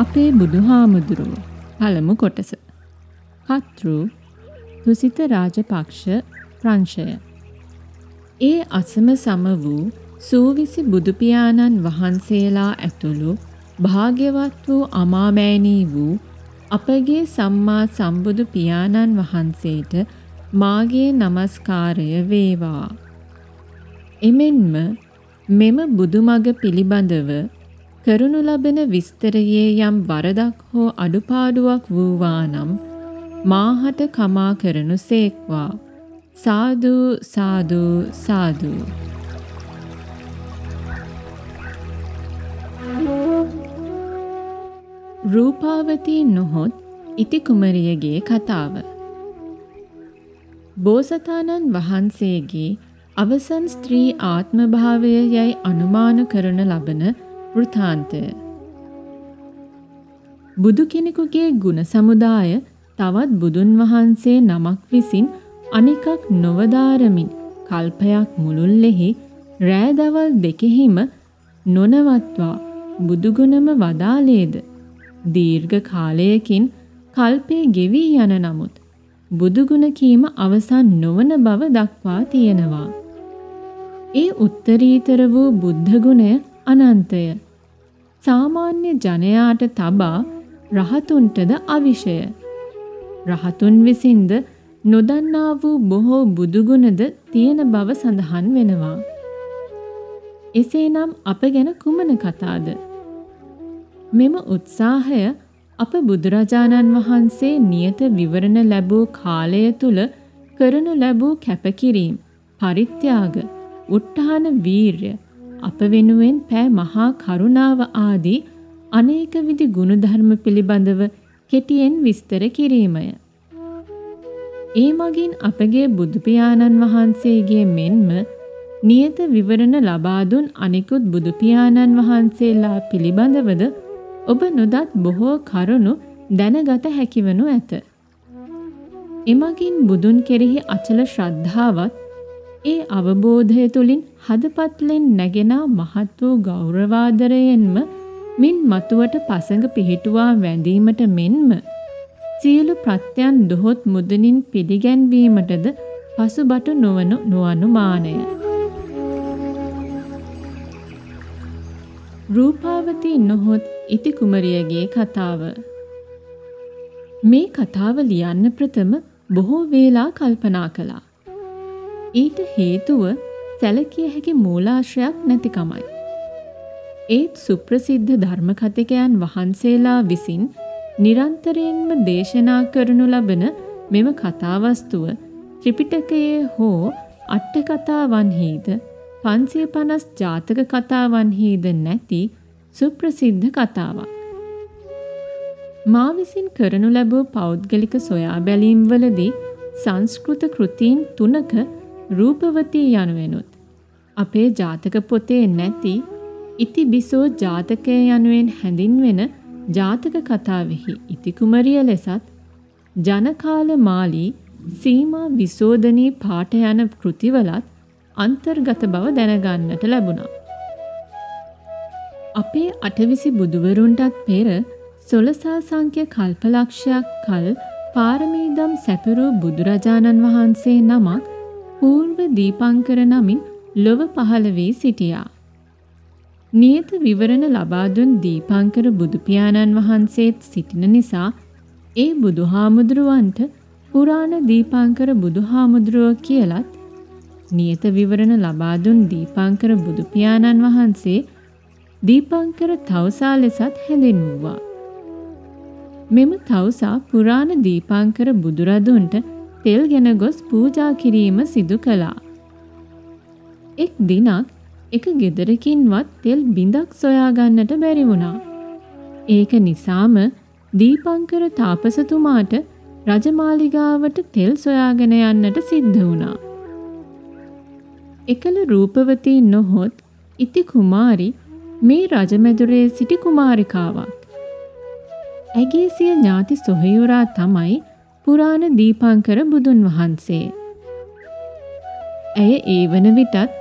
අපේ බුදුහාමුදුරුව පළමු කොටස. කතෘ තුසිත රාජපක්ෂ ප්‍රංශය. ඒ අසම සම වූ සූවිසි බුදුපියාණන් වහන්සේලා ඇතුළු භාග්‍යවත් වූ අමාමෑණී වූ අපගේ සම්මා සම්බුදු පියාණන් වහන්සේට මාගේ নমස්කාරය වේවා. එමෙන්ම මෙම බුදුමග පිළිබඳව කරනු ලබන විස්තරයේ යම් වරදක් හෝ අඩුපාඩුවක් වූවා නම් මාහට කමා කරනු සේක්වා. සාදු සාදු සාදු. රූපාවතී නොහොත් ඉති කුමරියගේ කතාව. බෝසතාණන් වහන්සේගේ අවසන් ස්ත්‍රී ආත්මභාවය යැයි අනුමාන කරන ලබන වෘතාන්තය. බුදු කෙනෙකුගේ ගුණ සමුදාය තවත් බුදුන් වහන්සේ නමක් විසින් අනිකක් නොවදාරමින් කල්පයක් මුළුල්ලෙහි රෑදවල් දෙකෙහිම නොනවත්වා බුදුගුණම වදාලේද දීර්ඝ කාලයකින් කල්පේ ගෙවී යන නමුත් බුදුගුණ කීම අවසන් නොවන බව දක්වා තියෙනවා. ඒ උත්තරීතර වූ බුද්ධ ගුණය අනන්තය. සාමාන්‍ය ජනයාට තබා රහතුන්ටද අවිෂය. රහතුන් විසින්ද නොදන්නා වූ බොහෝ බුදුගුණද තියෙන බව සඳහන් වෙනවා. එසේනම් අප ගැන කුමන කතාද? මෙම උත්සාහය අප බුදුරජාණන් වහන්සේ නියත විවරණ ලැබූ කාලය තුල කරනු ලැබූ කැපකිරීම, පරිත්‍යාග, උත්හාන වීරය, අප වෙනුවෙන් පෑ මහා කරුණාව ආදී අනේක විධි ගුණධර්ම පිළිබඳව කෙටියෙන් විස්තර කිරීමය. ඒ මගින් අපගේ බුදුපියාණන් වහන්සේගේ මෙන්ම නියත විවරණ ලබා දුන් අනෙකුත් බුදුපියාණන් වහන්සේලා පිළිබඳවද ඔබ නොදත් බොහෝ කරුණු දැනගත හැකිවනු ඇත. එමගින් බුදුන් කෙරෙහි අචල ශ්‍රද්ධාවත් ඒ අවබෝධය තුළින් හදපත්ලෙන් නැගෙනා මහත් වූ ගෞරවාදරයෙන්ම මින් මතුවට පසඟ පිහිටුවා වැඳීමට මෙන්ම සියලු ප්‍රත්‍යයන් දොහොත් මුදනින් පිළිගැන්වීමටද පසුබට නොවනු නොඅනුමානය. රූපාවතී නොහොත් ඉති කුමරියගේ කතාව මේ කතාව ලියන්න ප්‍රථම බොහෝ වේලා කල්පනා කළා. ඊට හේතුව සැලකිය හැකි මූලාශ්‍රයක් නැතිකමයි. ඒත් සුප්‍රසිද්ධ ධර්මකථිකයන් වහන්සේලා විසින් නිරන්තරයෙන්ම දේශනා කරනු ලබන මෙම කතාවස්තුව ත්‍රිපිටකයේ හෝ අට්ඨ කතාවන්හිද පන්සිය පනස් ජාතක කතාවන්හිද නැති සුප්‍රසිද්ධ කතාවක්. මා විසින් කරනු ලැබූ පෞද්ගලික සොයා බැලීම්වලදී සංස්කෘත කෘතීන් තුනක රූපවතී යනුවෙනුත් අපේ ජාතක පොතේ නැති ඉතිබිසෝ ජාතකය යනුවෙන් හැඳින්වෙන ජාතක කතාවෙහි ඉතිකුමරිය ලෙසත් ජනකාල මාලී සීමා විසෝධනී පාට යන කෘතිවලත් අන්තර්ගත බව දැනගන්නට ලැබුණා. අපේ අටවිසි බුදුවරුන්ටත් පෙර සොළසා සංඛ්‍ය කල්පලක්ෂයක් කල් පාරමීදම් සැපිරූ බුදුරජාණන් වහන්සේ නමක් పూర్ව දීපංකර නමින් ලොව පහළ වී සිටියා. නියත විවරණ ලබා දුන් දීපංකර බුදුපියාණන් වහන්සේත් සිටින නිසා ඒ බුදුහාමුදුරුවන්ට පුරාණ දීපංකර බුදුහාමුදුරුව කියලත් නියත විවරණ ලබා දුන් දීපංකර බුදුපියාණන් වහන්සේ දීපංකර තවුසා ලෙසත් හැඳින්වුවා. මෙම තවුසා පුරාණ දීපංකර බුදුරදුන්ට තෙල් ගෙන ගොස් පූජා කිරීම සිදු කළා. එක් දිනක් එක ගෙදරකින්වත් තෙල් බිඳක් සොයාගන්නට බැරි වුණා. ඒක නිසාම දීපංකර තාපසතුමාට රජමාලිගාවට තෙල් සොයාගෙන යන්නට සිද්ධ වුණා. එකල රූපවතී නොහොත් ඉති කුමාරි මේ රජමැදුරේ සිටි කුමාරිකාවක්. ඇගේ සිය ඥාති සොහයුරා තමයි පුරාණ දීපංකර බුදුන් වහන්සේ. ඇය ඒ වන විටත්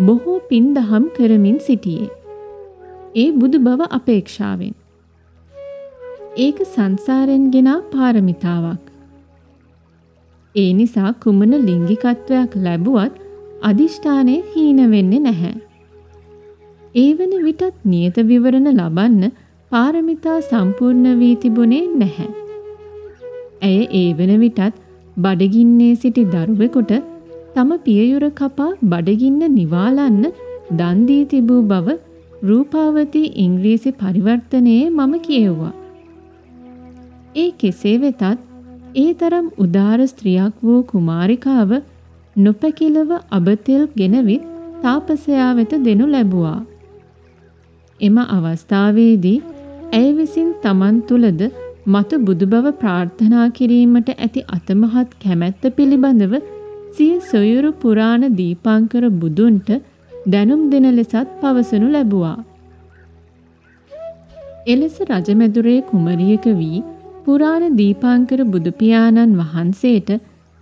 බොහෝ පින් දහම් කරමින් සිටියේ. ඒ බුදු බව අපේක්ෂාවෙන්. ඒක සංසාරෙන් ගෙනා පාරමිතාවක්. ඒ නිසා කුමන ලිංගිකත්වයක් ලැබුවත් අදිෂ්ඨානය හීන වෙන්නේ නැහැ. ඒ වන විටත් නියත විවරණ ලබන්න පාරමිතා සම්පූර්ණ වී තිබුණේ නැහැ. ඇය ඒ වන විටත් බඩගින්නේ සිටි දරුවෙකුට තම පියයුර කපා බඩගින්න නිවාලන්න දන් දී තිබූ බව රූපාවතී ඉංග්‍රීසි පරිවර්තනයේ මම කියෙව්වා. ඒ කෙසේ වෙතත් ඒ තරම් උදාර ස්ත්‍රියක් වූ කුමාරිකාව නොපැකිලව අබතෙල් ගෙනවිත් තාපසයා වෙත දෙනු ලැබුවා. එම අවස්ථාවේදී ඇය විසින් තමන් තුළද මතු බුදුබව ප්‍රාර්ථනා කිරීමට ඇති අතමහත් කැමැත්ත පිළිබඳව සිය සොයුරු පුරාණ දීපංකර බුදුන්ට දැනුම් දෙන ලෙසත් පවසනු ලැබුවා. එලෙස රජමැදුරේ කුමරියක වී පුරාණ දීපංකර බුදුපියාණන් වහන්සේට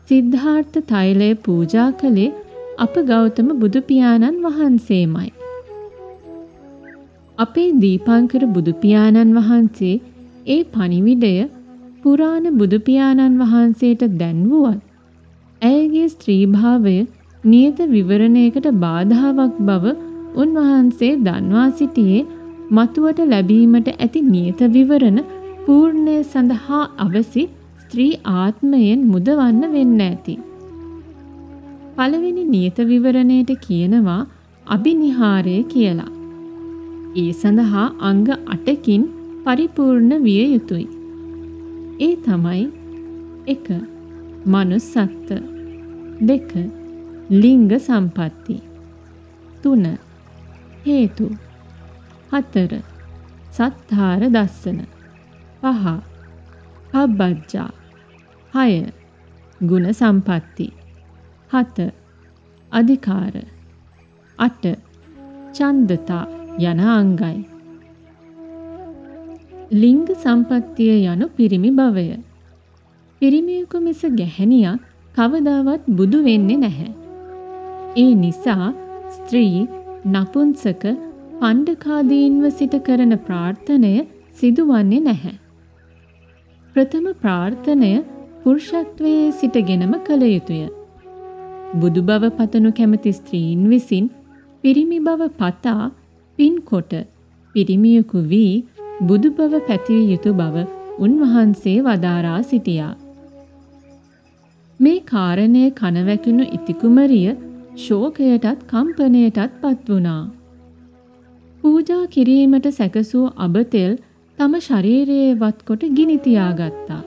සිද්ධාර්ථ තෛලය පූජා කළේ අප ගෞතම බුදුපියාණන් වහන්සේමයි. අපේ දීපංකර බුදුපියාණන් වහන්සේ ඒ පණිවිඩය පුරාණ බුදුපියාණන් වහන්සේට දැන්වුවත් ඇයගේ ස්ත්‍රීභාවය නියත විවරණයකට බාධාවක් බව උන්වහන්සේ දන්වා සිටියේ මතුවට ලැබීමට ඇති නියත විවරණ පූර්ණය සඳහා අවසි ස්ත්‍රී ආත්මයෙන් මුදවන්න වෙන්න ඇති. පළවෙනි නියත විවරණයට කියනවා අභිනිහාරය කියලා. ඒ සඳහා අංග 8කින් පරිපූර්ණ විය යුතුය. ඒ තමයි 1. manussත්ත 2. ලිංග සම්පatti 3. හේතු 4. සත්තාර දස්සන 5. පබ්බජ්ජා 6. ගුණ සම්පatti 7. අධිකාර 8. ඡන්දතා යන අංගයි. ලිංග සම්පත්තිය යනු පිරිමි භවය. පිරිමියෙකු මිස ගැහැණියක් කවදාවත් බුදු වෙන්නේ නැහැ. ඒ නිසා ස්ත්‍රී නපුංසක පණ්ඩකාදීන්ව සිට කරන ප්‍රාර්ථනය සිදුවන්නේ නැහැ. ප්‍රථම ප්‍රාර්ථනය පුරුෂත්වයේ සිටගෙනම කළ යුතුය. බුදු බව පතනු කැමති ස්ත්‍රීන් විසින් පිරිමි බව පතා පින්කොට පිරිමියෙකු වී බුදු බව පැතිවිය යුතු බව උන්වහන්සේ වදාරා සිටියා. මේ කාරණය කනවැකුණු ඉතිකුමරිය ශෝකයටත් කම්පනයටත් පත් වුණා. පූජා කිරීමට සැකසූ අබතෙල් තම ශරීරයේ වත්කොට ගිනි තියාගත්තා.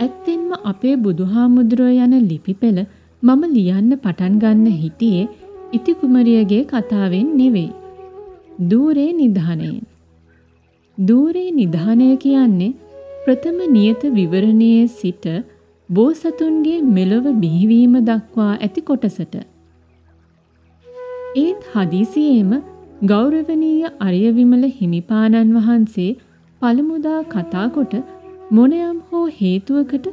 ඇත්තෙන්ම අපේ බුදුහාමුදුරුව යන ලිපි පෙළ මම ලියන්න පටන් ගන්න හිටියේ ඉති කුමරියගේ කතාවෙන් නෙවෙයි. දූරේ නිධානයෙන්. දූරේ නිධානය කියන්නේ ප්‍රථම නියත විවරණයේ සිට බෝසතුන්ගේ මෙලොව බිහිවීම දක්වා ඇති කොටසට. ඒත් හදිසියේම ගෞරවනීය අරියවිමල හිමිපාණන් වහන්සේ පළමුදා කතා කොට මොනයම් හෝ හේතුවකට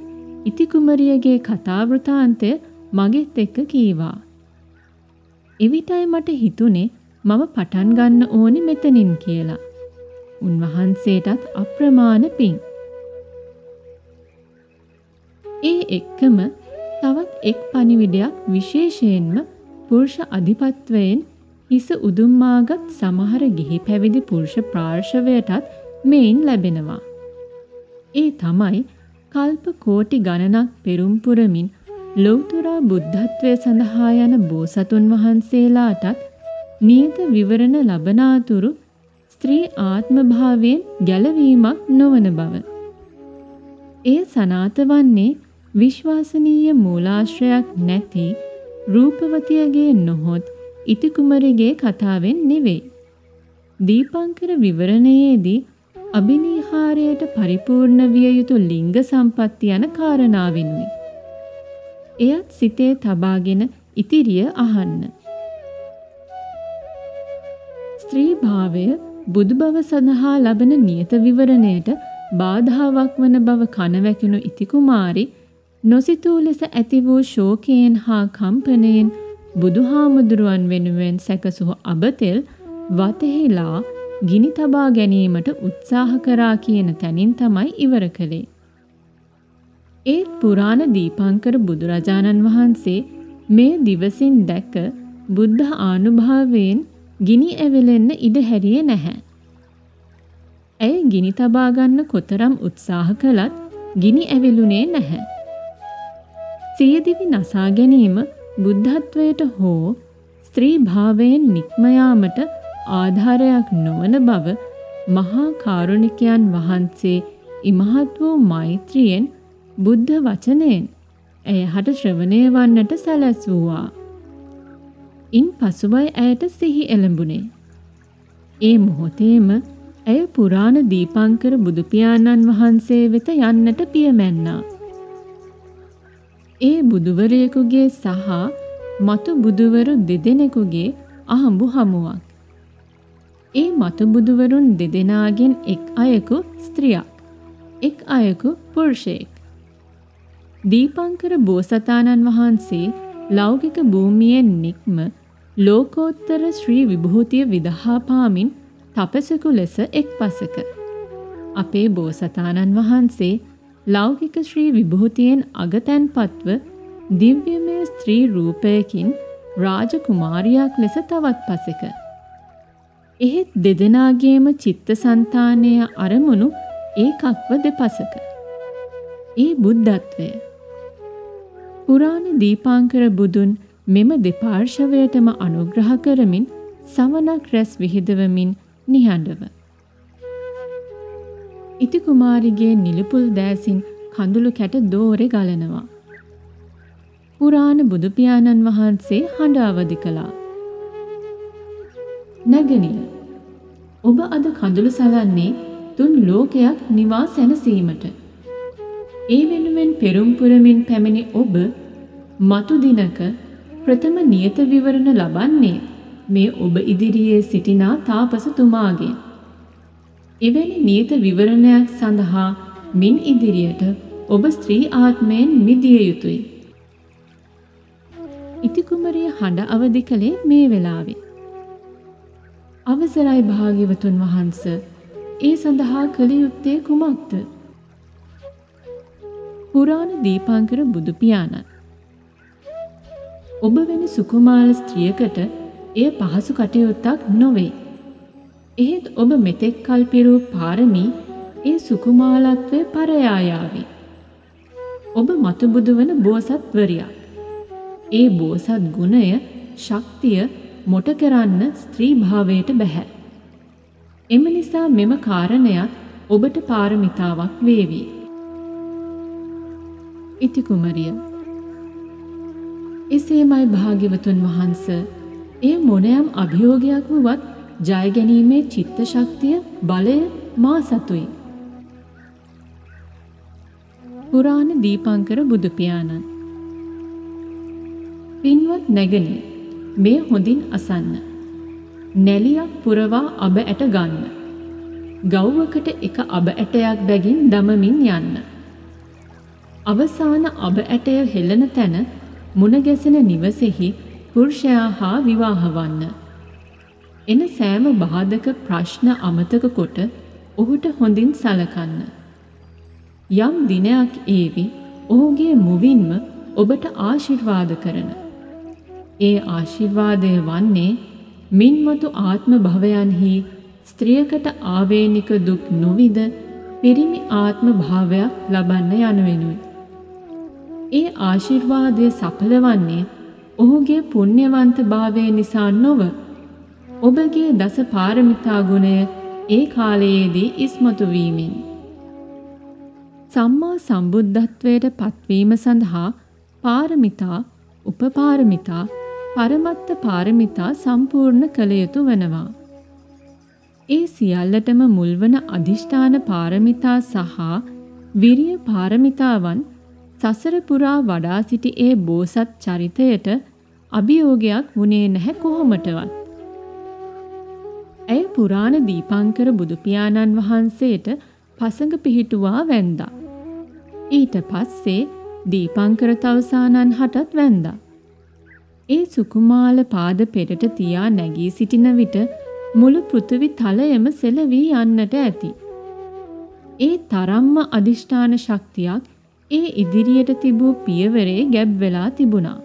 ඉතිකුමරියගේ කතාවෘතාන්තය මගෙත් එක්ක කීවා. එවිටයි මට හිතුනේ මම පටන් ගන්න ඕනි මෙතනින් කියලා. උන්වහන්සේටත් අප්‍රමාණ පිං. ඒ එක්කම තවත් එක් පණිවිඩයක් විශේෂයෙන්ම පුරුෂ අධිපත්වයෙන් හිස උදුම්මාගත් සමහර ගිහි පැවිදි පුරුෂ ප්‍රාර්ශවයටත් මෙයින් ලැබෙනවා. ඒ තමයි කල්ප කෝටි ගණනක් පෙරුම් පුරමින් ලෞතුරා බුද්ධත්වය සඳහා යන බෝසතුන් වහන්සේලාටත් නියත විවරණ ලබනාතුරු ස්ත්‍රී ආත්මභාවයෙන් ගැලවීමක් නොවන බව. එය සනාත වන්නේ විශ්වාසනීය මූලාශ්‍රයක් නැති රූපවතියගේ නොහොත් ඉතිකුමරිගේ කතාවෙන් නෙවෙයි. දීපංකර විවරණයේදී අභිනීහාරයට පරිපූර්ණ විය යුතු ලිංග සම්පත්ති යන කාරණාවෙනුයි. එයත් සිතේ තබාගෙන ඉතිරිය අහන්න. ස්ත්‍රී භාවය බුදු බව සඳහා ලබන නියත විවරණයට බාධාවක් වන බව කනවැකුණු ඉතිකුමාරි නොසිතූ ලෙස ඇති වූ ශෝකයෙන් හා කම්පනයෙන් බුදුහාමුදුරුවන් වෙනුවෙන් සැකසුහ අබතෙල් වතෙහිලා ගිනි තබා ගැනීමට උත්සාහ කරා කියන තැනින් තමයි ඉවර කළේ. ඒත් පුරාණ දීපංකර බුදුරජාණන් වහන්සේ මේ දිවසින් දැක බුද්ධ ආනුභාවයෙන් ගිනි ඇවිලෙන්න ඉඩ හැරියේ නැහැ. ඇය ගිනි තබා ගන්න කොතරම් උත්සාහ කළත් ගිනි ඇවිලුනේ නැහැ. සියදිවි නසා ගැනීම බුද්ධත්වයට හෝ ස්ත්‍රී භාවයෙන් නික්ම යාමට ආධාරයක් නොවන බව මහා කාරුණිකයන් වහන්සේ ඉමහත් වූ මෛත්‍රියෙන් බුද්ධ වචනයෙන් ඇය හට ශ්‍රවණය වන්නට සැලැස්වුවා. ඉන් පසුවයි ඇයට සිහි එළඹුණේ. ඒ මොහොතේම ඇය පුරාණ දීපංකර බුදුපියාණන් වහන්සේ වෙත යන්නට පියමැන්නා. ඒ බුදුවරයෙකුගේ සහ මතු බුදුවරු දෙදෙනෙකුගේ අහඹු හමුවක්. ඒ මතු බුදුවරුන් දෙදෙනාගෙන් එක් අයෙකු ස්ත්‍රියක්, එක් අයෙකු පුරුෂයෙක්. දීපංකර බෝසතාණන් වහන්සේ ලෞකික භූමියෙන් නික්ම ලෝකෝත්තර ශ්‍රී විභූතිය විදහා පාමින් තපසෙකු ලෙස එක් පසක. අපේ බෝසතාණන් වහන්සේ ලෞකික ශ්‍රී විභූතියෙන් අගතැන්පත්ව දිව්‍යමය ස්ත්‍රී රූපයකින් රාජකුමාරියක් ලෙස තවත් පසෙක. එහෙත් දෙදෙනාගේම චිත්තසංතානය අරමුණු ඒකක්ව දෙපසක. ඒ බුද්ධත්වය. පුරාණ දීපාංකර බුදුන් මෙම දෙපාර්ශවයටම අනුග්‍රහ කරමින් සවනක් රැස් විහිදවමින් නිහඬව. ඉති කුමාරිගේ නිලපුල් දෑසින් කඳුළු කැට දෝරෙ ගලනවා. පුරාණ බුදුපියාණන් වහන්සේ හඬ අවදි කළා. නැගණිය ඔබ අද කඳුළු සලන්නේ තුන් ලෝකයක් නිවා සැනසීමට. ඒ වෙනුවෙන් පෙරුම් පුරමින් පැමිණි ඔබ මතු දිනක ප්‍රථම නියත විවරණ ලබන්නේ මේ ඔබ ඉදිරියේ සිටිනා තාපසතුමාගෙන්. එවැනි නියත විවරණයක් සඳහා මින් ඉදිරියට ඔබ ස්ත්‍රී ආත්මයෙන් මිදිය යුතුයි. ඉතිකුමරිය හඬ අවදි කළේ මේ වෙලාවේ. අවසරයි භාග්‍යවතුන් වහන්ස ඒ සඳහා කළ යුත්තේ කුමක්ද? පුරාණ දීපංකර බුදු පියාණන් ඔබ වැනි සුකුමාල ස්ත්‍රියකට එය පහසු කටයුත්තක් නොවේ. එහෙත් ඔබ මෙතෙක් කල් පිරූ පාරමී ඒ සුකුමාලත්වය පරයායාවි. ඔබ මතුබුදු වන බෝසත්වරයක්. ඒ බෝසත් ගුණය ශක්තිය මොට කරන්න ස්ත්‍රී භාවයට බැහැ. එම නිසා මෙම කාරණයත් ඔබට පාරමිතාවක් වේවි. ඉති කුමරිය එසේමයි භාග්‍යවතුන් වහන්ස එය මොනයම් අභියෝගයක් වුවත් ජය ගැනීමේ චිත්ත ශක්තිය බලය මා සතුයි. පුරාණ දීපංකර බුදු පියාණන් පින්වත් නැගණිය මේ හොඳින් අසන්න. නැලියක් පුරවා අබ ඇට ගන්න. ගව්වකට එක අබ ඇටයක් බැගින් දමමින් යන්න. අවසාන අබ ඇටය හෙළන තැන මුණ ගැසෙන නිවසෙහි පුරුෂයා හා විවාහ වන්න. එන සෑම බාධක ප්‍රශ්න අමතක කොට ඔහුට හොඳින් සලකන්න. යම් දිනයක් ඒවි ඔහුගේ මුවින්ම ඔබට ආශිර්වාද කරන. ඒ ආශිර්වාදය වන්නේ මින්මතු ආත්ම භවයන්හි ස්ත්‍රියකට ආවේනික දුක් නොවිද පිරිමි ආත්ම භාවයක් ලබන්න යනුවෙනුයි. ඒ ආශිර්වාදය සඵලවන්නේ ඔහුගේ පුණ්‍යවන්ත භාවය නිසා නොව ඔබගේ දස පාරමිතා ගුණය ඒ කාලයේදී ඉස්මතු වීමෙන් සම්මා සම්බුද්ධත්වයට පත්වීම සඳහා පාරමිතා උපපාරමිතා පරමත්ත පාරමිතා සම්පූර්ණ කළ යුතු වනවා. ඒ සියල්ලටම මුල්වන අධිෂ්ඨාන පාරමිතා සහ විරිය පාරමිතාවන් සසර පුරා වඩා සිටි ඒ බෝසත් චරිතයට අභියෝගයක් වුණේ නැහැ කොහොමටවත්. ඇය පුරාණ දීපංකර බුදුපියාණන් වහන්සේට පසඟ පිහිටුවා වැන්දා. ඊට පස්සේ දීපංකර තවසානන් හටත් වැන්දා. ඒ සුකුමාල පාද පෙරට තියා නැගී සිටින විට මුළු පෘථිවි තලයම සෙලවී යන්නට ඇති. ඒ තරම්ම අදිෂ්ඨාන ශක්තියක් ඒ ඉදිරියට තිබූ පියවරේ ගැබ් වෙලා තිබුණා.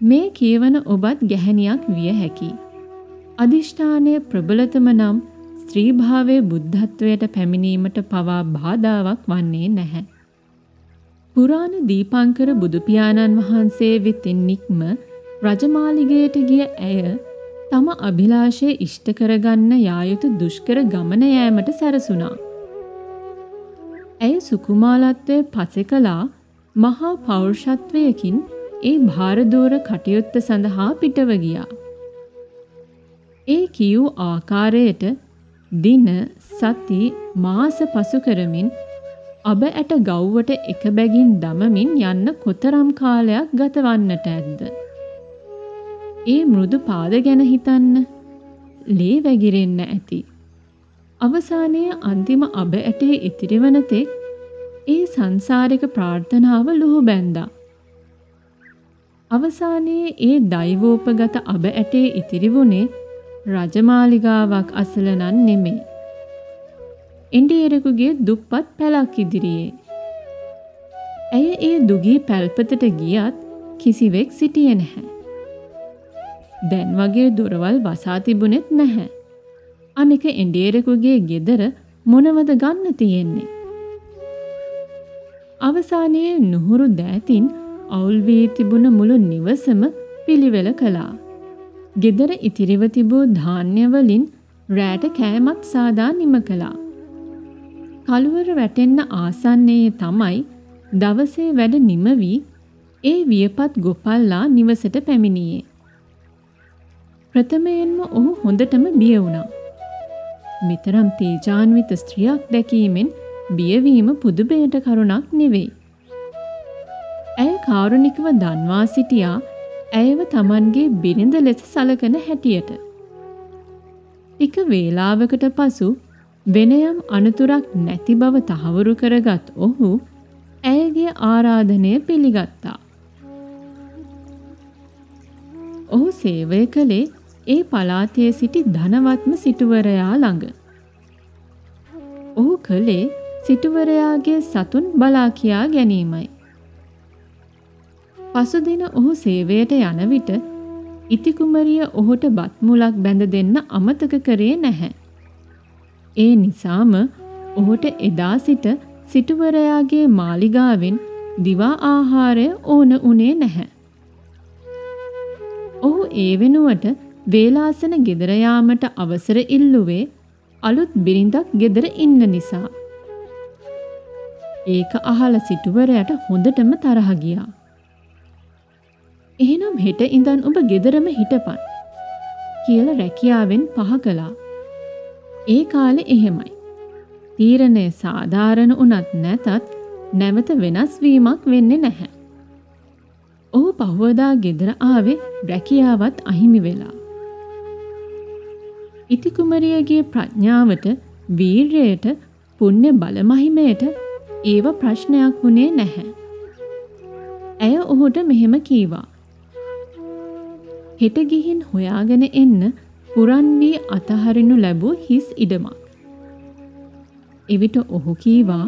මේ කියවන ඔබත් ගැහැණියක් විය හැකියි. අදිෂ්ඨානය ප්‍රබලතම නම් ස්ත්‍රීභාවයේ බුද්ධත්වයට පැමිණීමට පවා බාධාවක් වන්නේ නැහැ. පුරාණ දීපංකර බුදුපියාණන් වහන්සේ වෙතින් නික්ම රජමාලිගයට ගිය ඇය තම අභිලාෂය ඉෂ්ට කරගන්න යා යුතු දුෂ්කර ගමන යෑමට සැරසුණා. ඇය සුකුමාලත්වය පසෙකලා මහා පෞරුෂත්වයකින් ඒ භාරදූර කටයුත්ත සඳහා පිටව ගියා. ඒ කියූ ආකාරයට දින සති මාස පසු කරමින් අබ ඇට ගව්වට එක බැගින් දමමින් යන්න කොතරම් කාලයක් ගතවන්නට ඇද්ද. ඒ මෘදු පාද ගැන හිතන්න ලේ වැගිරෙන්න ඇති. අවසානයේ අන්තිම අබ ඇටේ ඉතිරිවන තෙක් ඒ සංසාරික ප්‍රාර්ථනාව ලුහු බැන්දා. අවසානයේ ඒ දෛවෝපගත අබ ඇටේ ඉතිරි වුණේ රජමාලිගාවක් අසල නම් නෙමෙයි. ඉන්ඩියරෙකුගේ දුප්පත් පැලක් ඉදිරියේ. ඇය ඒ දුගී පැල්පතට ගියත් කිසිවෙක් සිටියේ නැහැ. දැන් වගේ දොරවල් වසා තිබුණෙත් නැහැ. අනික ඉන්ඩියරෙකුගේ ගෙදර මොනවද ගන්න තියෙන්නේ? අවසානයේ නුහුරු දෑතින් අවුල් වී තිබුණ මුළු නිවසම පිළිවෙල කළා. ගෙදර ඉතිරිව තිබූ ධාන්‍ය වලින් රෑට කෑමත් සාදා නිම කළා. කළුවර වැටෙන්න ආසන්නයේ තමයි දවසේ වැඩ නිම වී ඒ වියපත් ගොපල්ලා නිවසට පැමිණියේ. ප්‍රථමයෙන්ම ඔහු හොඳටම බිය වුණා. මෙතරම් තේජාන්විත ස්ත්‍රියක් දැකීමෙන් බියවීම පුදුබයට කරුණක් නෙවෙයි. ඇය කාරුණිකව දන්වා සිටියා ඇයව තමන්ගේ බිරිඳ ලෙස සලකන හැටියට. ටික වේලාවකට පසු වෙනයම් අනතුරක් නැති බව තහවුරු කරගත් ඔහු ඇයගේ ආරාධනය පිළිගත්තා. ඔහු සේවය කළේ ඒ පලාතේ සිටි ධනවත්ම සිටුවරයා ළඟ. ඔහු කළේ සිටුවරයාගේ සතුන් බලා කියා ගැනීමයි. පසුදින ඔහු සේවයට යන විට ඉතිකුමරිය ඔහුට බත් මුලක් බැඳ දෙන්න අමතක කරේ නැහැ. ඒ නිසාම ඔහුට එදා සිට සිටුවරයාගේ මාලිගාවෙන් දිවා ආහාරය ඕන උනේ නැහැ. ඔහු ඒ වෙනුවට වේලාසන ගෙදර යාමට අවසර ඉල්ලුවේ අලුත් බිරිඳක් ගෙදර ඉන්න නිසා. ඒක අහලා සිටුවරයට හොඳටම තරහ ගියා. එහෙනම් හෙට ඉඳන් ඔබ ගෙදරම හිටපන් කියලා රැකියාවෙන් පහ කළා. ඒ කාලේ එහෙමයි. තීරණය සාධාරණ වුණත් නැතත් නැවත වෙනස් වීමක් වෙන්නේ නැහැ. ඔහු පහුවදා ගෙදර ආවේ රැකියාවත් අහිමි වෙලා. ඉතිකුමරියගේ ප්‍රඥාවට වීර්යයට පුණ්‍ය බලමහිමයට ඒව ප්‍රශ්නයක් වුණේ නැහැ. ඇය ඔහුට මෙහෙම කීවා. හෙට ගිහින් හොයාගෙන එන්න පුරන් වී අතහරිනු ලැබූ හිස් ඉඩමක්. එවිට ඔහු කීවා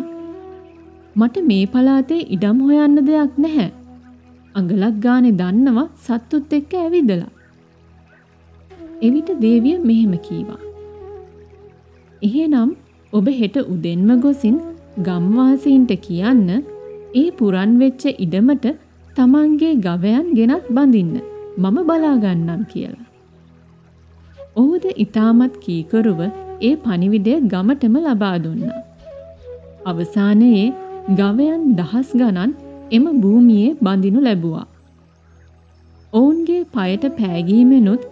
මට මේ පලාතේ ඉඩම් හොයන්න දෙයක් නැහැ. අඟලක් ගානේ දන්නවා සත්තුත් එක්ක ඇවිදලා. එවිට දේවිය මෙහෙම කීවා. එහෙනම් ඔබ හෙට උදෙන්ම ගොසින් ගම්වාසීන්ට කියන්න ඒ පුරන් වෙච්ච ඉඩමට තමන්ගේ ගවයන් ගෙනත් බඳින්න. මම බලාගන්නම් කියලා. ඔහුද ඉතාමත් කීකරුව ඒ පනිවිඩය ගමටම ලබා දුන්නා. අවසානයේ ගවයන් දහස් ගණන් එම භූමියේ බඳිනු ලැබුවා. ඔවුන්ගේ පයට පෑගීමෙනුත්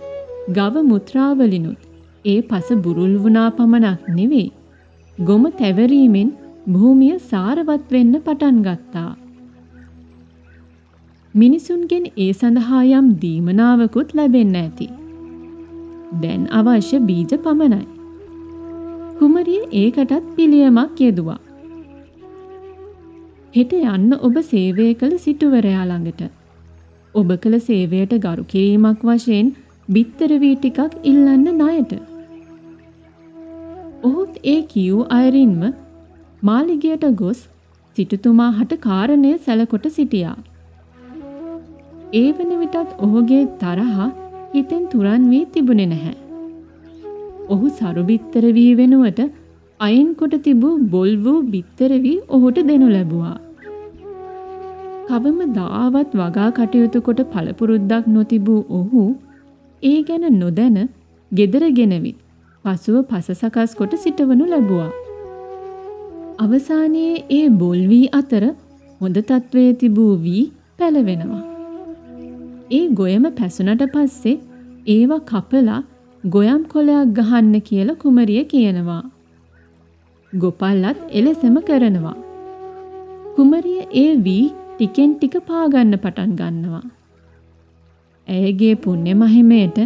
ගව මුත්‍රාවලිනුත් ඒ පස බුරුල් වුණා පමණක් නෙවෙයි. ගොම තැවරීමෙන් භූමිය සාරවත් වෙන්න පටන් ගත්තා. මිනිසුන්ගෙන් ඒ සඳහා යම් දීමනාවකුත් ලැබෙන්න ඇති. දැන් අවශ්‍ය බීජ පමණයි. කුමරිය ඒකටත් පිළියමක් යෙදුවා. හෙට යන්න ඔබ සේවය කළ සිටුවරයා ළඟට. ඔබ කළ සේවයට ගරු කිරීමක් වශයෙන් බිත්තර වී ටිකක් ඉල්ලන්න ණයට. ඔහුත් ඒ කියූ අයරින්ම මාලිගයට ගොස් සිටුතුමා හට කාරණය සැලකොට සිටියා. ඒ වන විටත් ඔහුගේ තරහ හිතෙන් තුරන් වී තිබුණේ නැහැ. ඔහු සරු බිත්තර වී වෙනුවට අයින් කොට තිබූ බොල් වූ බිත්තර වී ඔහුට දෙනු ලැබුවා. කවම දාවත් වගා කටයුතු කොට පළපුරුද්දක් නොතිබූ ඔහු ඒ ගැන නොදැන ගෙදර ගෙනවිත් පසුව පසසකස් කොට සිටවනු ලැබුවා. අවසානයේ ඒ බොල් වී අතර හොඳ තත්ත්වයේ තිබූ වී පැලවෙනවා. ඒ ගොයම පැසුනට පස්සේ ඒවා කපලා ගොයම් කොලයක් ගහන්න කියලා කුමරිය කියනවා. ගොපල්ලත් එලෙසම කරනවා. කුමරිය ඒ වී ටිකෙන් ටික පාගන්න පටන් ගන්නවා. ඇයගේ පුණ්‍ය මහිමයට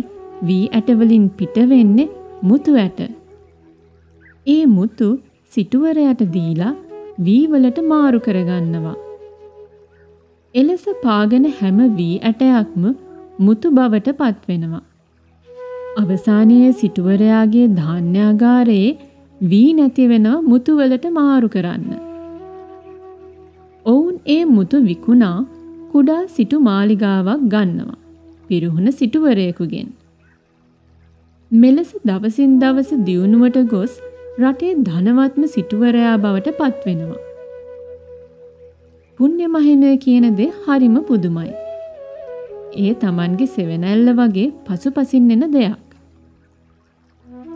වී ඇටවලින් පිට වෙන්නේ මුතු ඇට. ඒ මුතු සිටුවරයට දීලා වී වලට මාරු කරගන්නවා. එලෙස පාගෙන හැම වී ඇටයක්ම මුතු බවට පත්වෙනවා. අවසානයේ සිටුවරයාගේ ධාන්‍යාගාරයේ වී නැතිවෙන මුතුවලට මාරු කරන්න. ඔවුන් ඒ මුතු විකුණා කුඩා සිටු මාලිගාවක් ගන්නවා. පිරුහුණ සිටුවරයෙකුගෙන්. මෙලෙස දවසින් දවස දියුණුවට ගොස් රටේ ධනවත්ම සිටුවරයා බවට පත්වෙනවා. පුණ්‍ය මහිමය කියන දේ හරිම පුදුමයි. ඒ Tamanගේ සෙවණැල්ල වගේ පසුපසින් එන දෙයක්.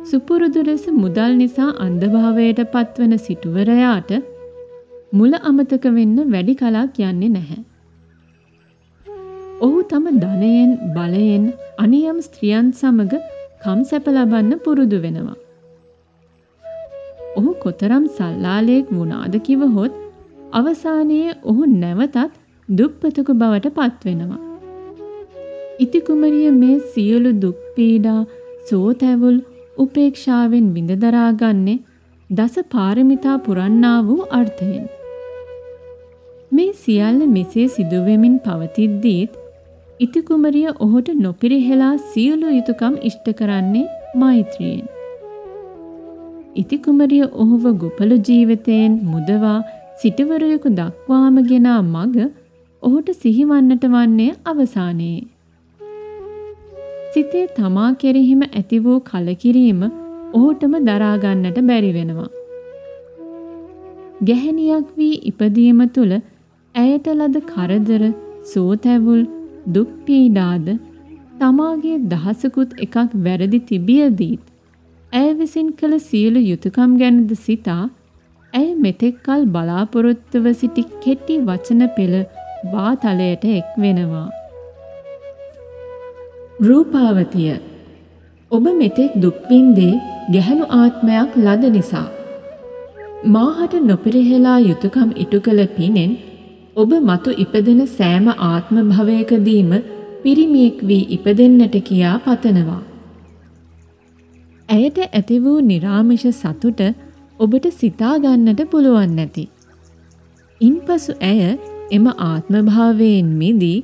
සුපුරුදු ලෙස මුදල් නිසා අන්ධභාවයට පත්වන සිටුවරයාට මුල අමතක වෙන්න වැඩි කලක් යන්නේ නැහැ. ඔහු තම ධනයෙන් බලයෙන් අනියම් ස්ත්‍රියන් සමග කම් සැප ලබන්න පුරුදු වෙනවා. ඔහු කොතරම් සල්ලාලයෙක් වුණාද කිවහොත් අවසානයේ ඔහු නැවතත් දුප්පතකු බවට පත්වෙනවා. ඉතිකුමරිය මේ සියලු දුක් පීඩා සෝතැවුල් උපේක්ෂාවෙන් විඳදරාගන්නේ දස පාරමිතා පුරන්නා වූ අර්ථයෙන්. මේ සියල්ල මෙසේ සිදුවෙමින් පවතිද්දීත් ඉතිකුමරිය ඔහුට නොපිරිහෙලා සියලු යුතුකම් ඉෂ්ට කරන්නේ මෛත්‍රියෙන්. ඉතිකුමරිය ඔහුව ගොපලු ජීවිතයෙන් මුදවා සිටවරයෙකු දක්වාම ගෙනා මග ඔහුට සිහිවන්නට වන්නේ අවසානයේ. සිතේ තමා කෙරෙහිම ඇති වූ කලකිරීම ඔහුටම දරාගන්නට බැරි වෙනවා. ගැහැණියක් වී ඉපදීම තුළ ඇයට ලද කරදර, සෝතැවුල්, දුක් පීඩාද තමාගේ දහසකුත් එකක් වැරදි තිබියදීත් ඇය විසින් කළ සියලු යුතුයකම් ගැනද සිතා ඇය මෙතෙක්කල් බලාපොරොත්තුව සිටි කෙටි වචන පෙළ වාතලයට එක් වෙනවා. රූපාවතිය ඔබ මෙතෙක් දුක් විඳේ ගැහැණු ආත්මයක් ලද නිසා මාහට නොපිරිහෙලා යුතුයකම් ඉටු කළ පිනෙන් ඔබ මතු ඉපදෙන සෑම ආත්ම භවයකදීම පිරිමියෙක් වී ඉපදෙන්නට කියා පතනවා. ඇයට ඇති වූ නිරාමිෂ සතුට ඔබට සිතා ගන්නට පුළුවන් නැති. ඉන්පසු ඇය එම ආත්මභාවයෙන් මිදී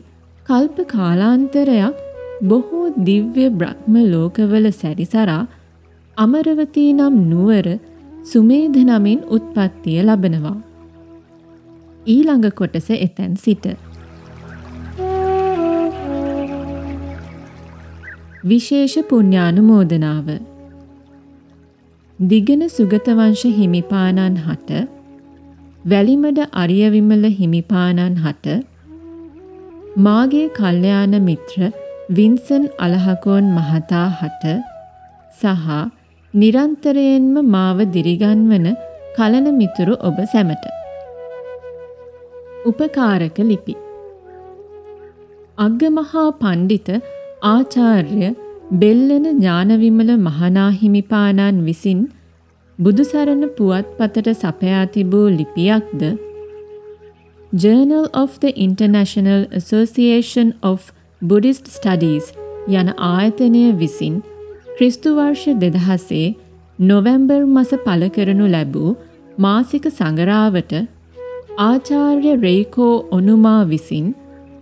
කල්ප කාලාන්තරයක් බොහෝ දිව්‍ය බ්‍රහ්ම ලෝකවල සැරිසරා අමරවතී නම් නුවර සුමේධ නමින් උත්පත්තිය ලබනවා. ඊළඟ කොටස එතැන් සිට. විශේෂ පුණ්‍යානුමෝදනාව දිගන සුගතවංශ හිමිපාණන් හට වැලිමඩ අරියවිමල හිමිපාණන් හට මාගේ කල්යාණ මිත්‍ර වින්සන් අලහකෝන් මහතා හට සහ නිරන්තරයෙන්ම මාව දිරිගන්වන කලන මිතුරු ඔබ සැමට උපකාරක ලිපි. අග්ගමහා පණ්ඩිත ආචාර්ය බෙල්ලන ඥානවිමල මහනාහිමිපාණන් විසින් බුදුසරණ පුවත්පතට සපයා තිබූ ලිපියක්ද Journal of the International Association of Buddhist Studies යන ආයතනය විසින් ක්‍රිස්තු වර්ෂ දෙදහසේ නොවැම්බර් මස පළ කරනු ලැබූ මාසික සඟරාවට ආචාර්ය රෙයිකෝ ඔනුමා විසින්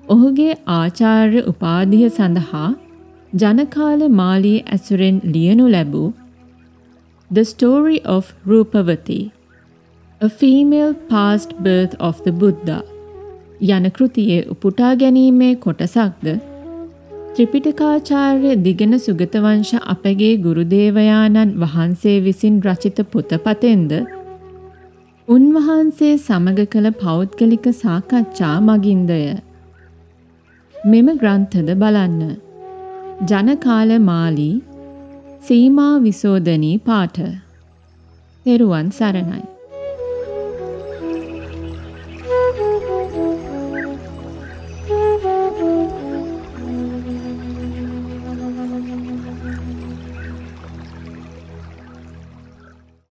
ඔහුගේ ආචාර්ය උපාධිය සඳහා ජනකාල මාලී ඇසුරෙන් ලියනු ලැබූ The Story of Rupavati A Female Past Birth of the Buddha යන කෘතියේ උපුටා ගැනීමේ කොටසක්ද ත්‍රිපිටකාචාර්ය දිගන සුගතවංශ අපගේ ගුරුදේවයාණන් වහන්සේ විසින් රචිත පොතපතෙන්ද උන්වහන්සේ සමග කළ පෞද්ගලික සාකච්ඡා මගින්දය. මෙම ග්‍රන්ථද බලන්න. ජනකාල මාලී සීමා විසෝධනී පාඨ. තෙරුවන් සරණයි.